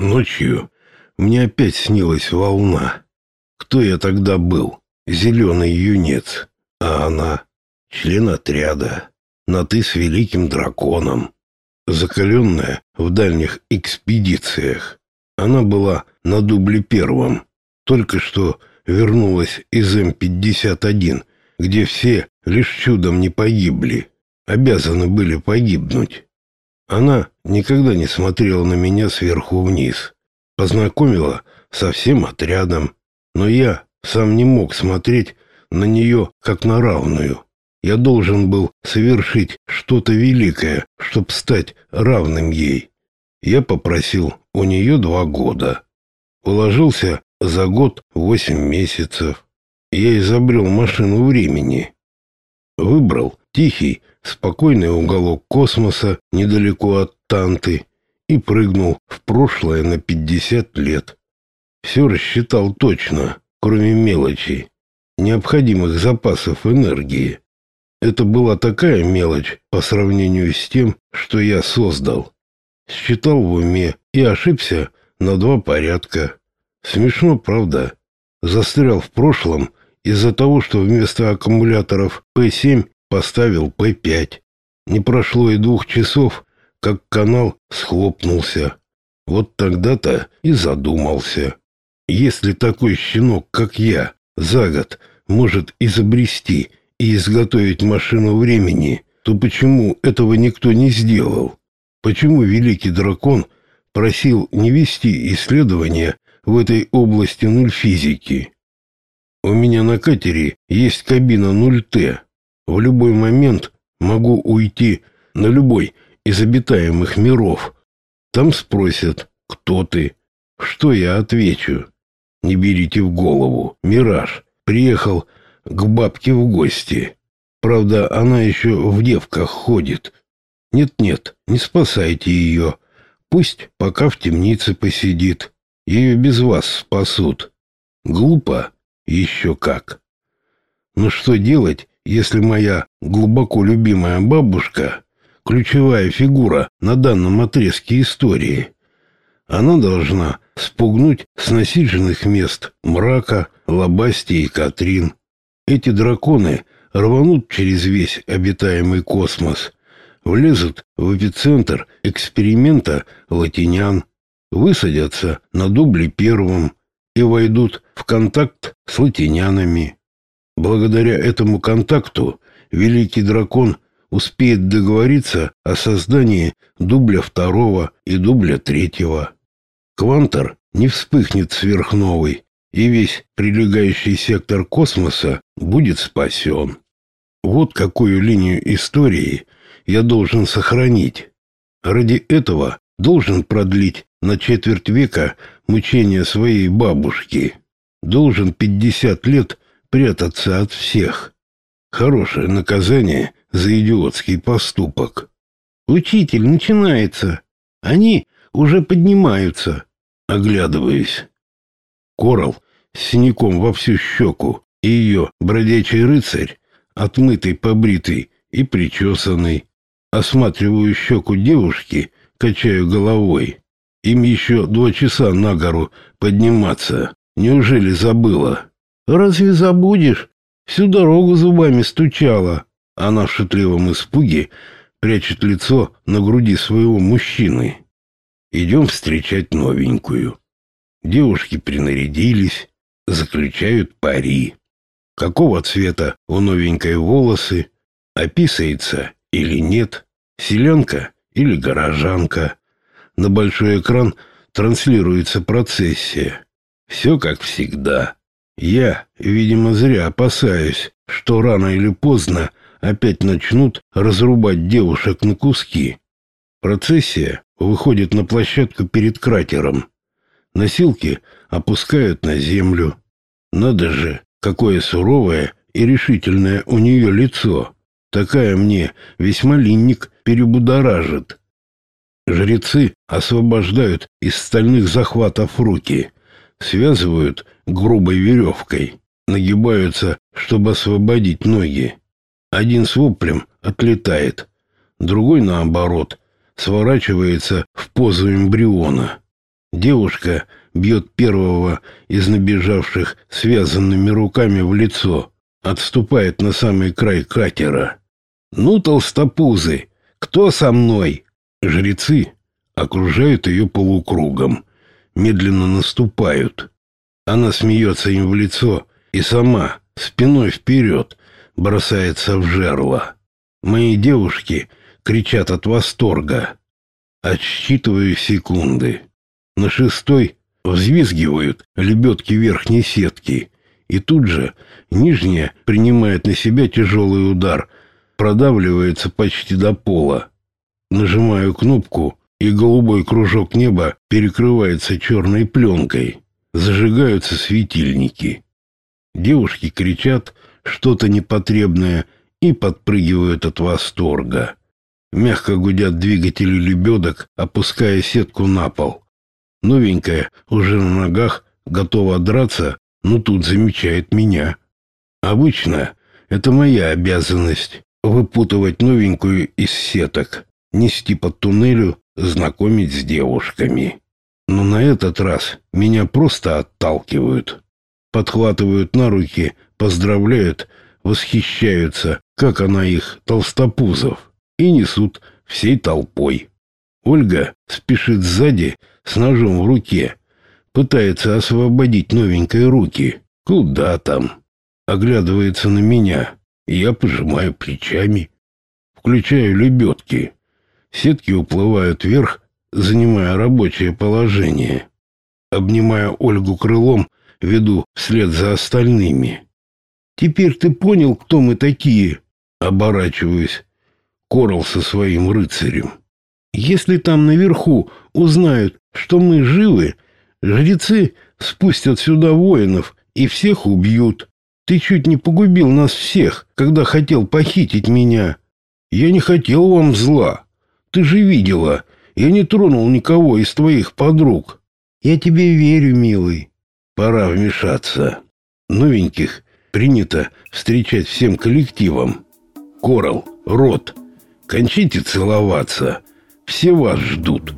Ночью мне опять снилась волна. Кто я тогда был? Зеленый юнец. А она — член отряда. На «ты» с великим драконом. Закаленная в дальних экспедициях. Она была на дубле первом. Только что вернулась из М-51, где все лишь чудом не погибли. Обязаны были погибнуть. Она никогда не смотрела на меня сверху вниз. Познакомила со всем отрядом, но я сам не мог смотреть на нее как на равную. Я должен был совершить что-то великое, чтобы стать равным ей. Я попросил у нее два года. Уложился за год восемь месяцев. Я изобрел машину времени. Выбрал тихий, спокойный уголок космоса недалеко от Танты и прыгнул в прошлое на 50 лет. Все рассчитал точно, кроме мелочей, необходимых запасов энергии. Это была такая мелочь по сравнению с тем, что я создал. Считал в уме и ошибся на два порядка. Смешно, правда? Застрял в прошлом из-за того, что вместо аккумуляторов P7 поставил П-5. Не прошло и двух часов, как канал схлопнулся. Вот тогда-то и задумался. Если такой щенок, как я, за год может изобрести и изготовить машину времени, то почему этого никто не сделал? Почему великий дракон просил не вести исследования в этой области нульфизики? У меня на катере есть кабина 0Т. В любой момент могу уйти на любой из обитаемых миров. Там спросят, кто ты. Что я отвечу? Не берите в голову. Мираж. Приехал к бабке в гости. Правда, она еще в девках ходит. Нет-нет, не спасайте ее. Пусть пока в темнице посидит. Ее без вас спасут. Глупо? Еще как. Но что делать, если моя глубоко любимая бабушка — ключевая фигура на данном отрезке истории. Она должна спугнуть с насиженных мест мрака, лобасти и Катрин. Эти драконы рванут через весь обитаемый космос, влезут в эпицентр эксперимента латинян, высадятся на дубле первом и войдут в контакт с латинянами. Благодаря этому контакту великий дракон успеет договориться о создании дубля второго и дубля третьего. Квантор не вспыхнет сверхновой, и весь прилегающий сектор космоса будет спасен. Вот какую линию истории я должен сохранить. Ради этого должен продлить на четверть века мучения своей бабушки. Должен пятьдесят лет прятаться от всех. Хорошее наказание за идиотский поступок. Учитель, начинается. Они уже поднимаются. Оглядываясь. Корал с синяком во всю щеку и ее бродячий рыцарь, отмытый, побритый и причесанный. Осматриваю щеку девушки, качаю головой. Им еще два часа на гору подниматься. Неужели забыла? Разве забудешь? Всю дорогу зубами стучала. Она в шутливом испуге прячет лицо на груди своего мужчины. Идем встречать новенькую. Девушки принарядились, заключают пари. Какого цвета у новенькой волосы, описывается или нет, селенка или горожанка. На большой экран транслируется процессия. Все как всегда. Я, видимо, зря опасаюсь, что рано или поздно опять начнут разрубать девушек на куски. Процессия выходит на площадку перед кратером. Носилки опускают на землю. Надо же, какое суровое и решительное у нее лицо. Такая мне весь малинник перебудоражит. Жрецы освобождают из стальных захватов руки, связывают грубой веревкой, нагибаются, чтобы освободить ноги. Один с воплем отлетает, другой, наоборот, сворачивается в позу эмбриона. Девушка бьет первого из набежавших связанными руками в лицо, отступает на самый край катера. «Ну, толстопузы, кто со мной?» Жрецы окружают ее полукругом, медленно наступают. Она смеется им в лицо и сама, спиной вперед, бросается в жерло. Мои девушки кричат от восторга. Отсчитываю секунды. На шестой взвизгивают лебедки верхней сетки, и тут же нижняя принимает на себя тяжелый удар, продавливается почти до пола. Нажимаю кнопку, и голубой кружок неба перекрывается черной пленкой. Зажигаются светильники. Девушки кричат что-то непотребное и подпрыгивают от восторга. Мягко гудят двигатели лебедок, опуская сетку на пол. Новенькая, уже на ногах, готова драться, но тут замечает меня. Обычно это моя обязанность выпутывать новенькую из сеток, нести по туннелю, знакомить с девушками. Но на этот раз меня просто отталкивают. Подхватывают на руки, поздравляют, восхищаются, как она их, толстопузов, и несут всей толпой. Ольга спешит сзади с ножом в руке, пытается освободить новенькие руки. Куда там? Оглядывается на меня, и я пожимаю плечами. Включаю лебедки. Сетки уплывают вверх, занимая рабочее положение. Обнимая Ольгу крылом, веду вслед за остальными. «Теперь ты понял, кто мы такие?» Оборачиваюсь. Корал со своим рыцарем. «Если там наверху узнают, что мы живы, жрецы спустят сюда воинов и всех убьют. Ты чуть не погубил нас всех, когда хотел похитить меня. Я не хотел вам зла. Ты же видела, я не тронул никого из твоих подруг. Я тебе верю, милый. Пора вмешаться. Новеньких принято встречать всем коллективом. Корал, Рот, кончите целоваться. Все вас ждут.